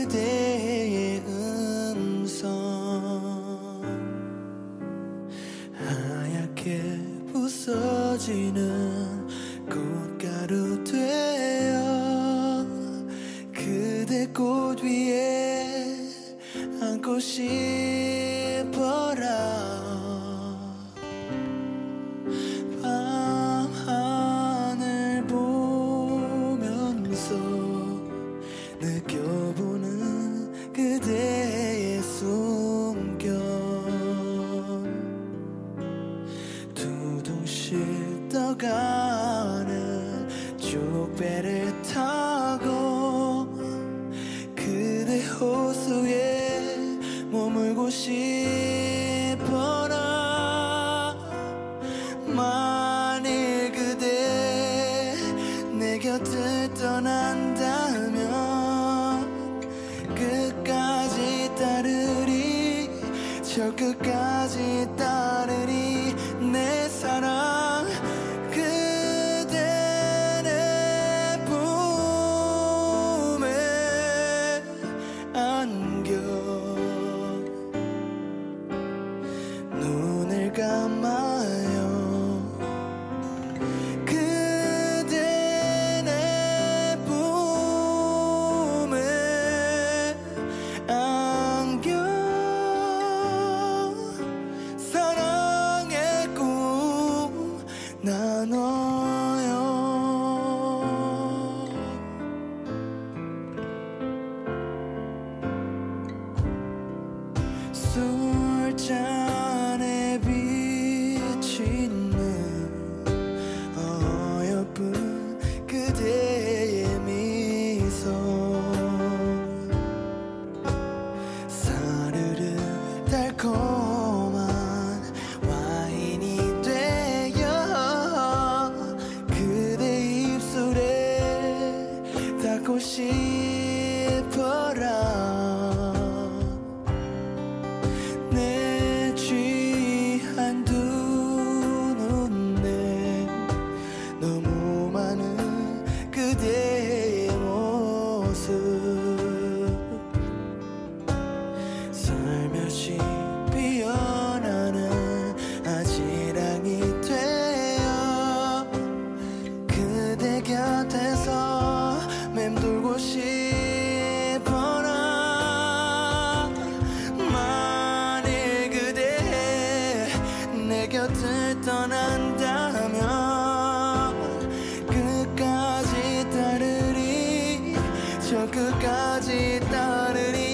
그대의 음성. 하얗게 부서지는 꽃가루 되어 그대 꽃 위에 안고 싶어라. 밤하늘 보면서 느껴보 실 떠가는 쪽배를 타고 그대 호수에 머물고 싶어라. 만일 그대 내 곁을 떠난다면 끝까지 따르리 저 끝까지 따르리 싶어라. 만일 그대 내 곁을 떠난다면 끝까지 따르리 저 끝까지 따르리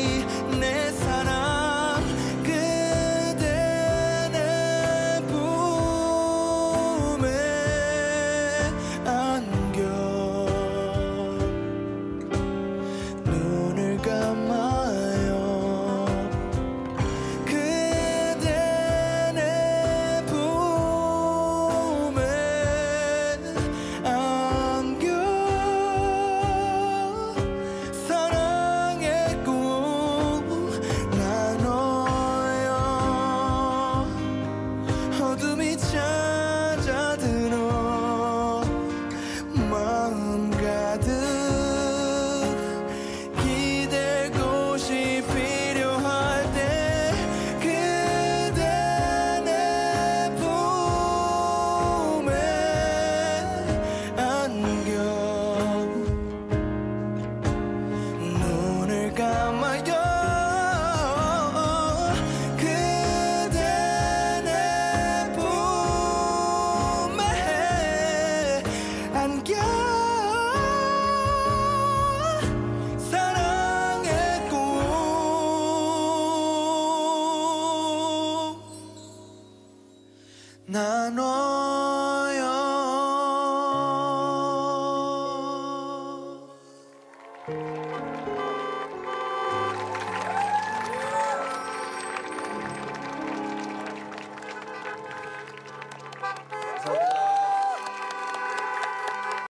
mano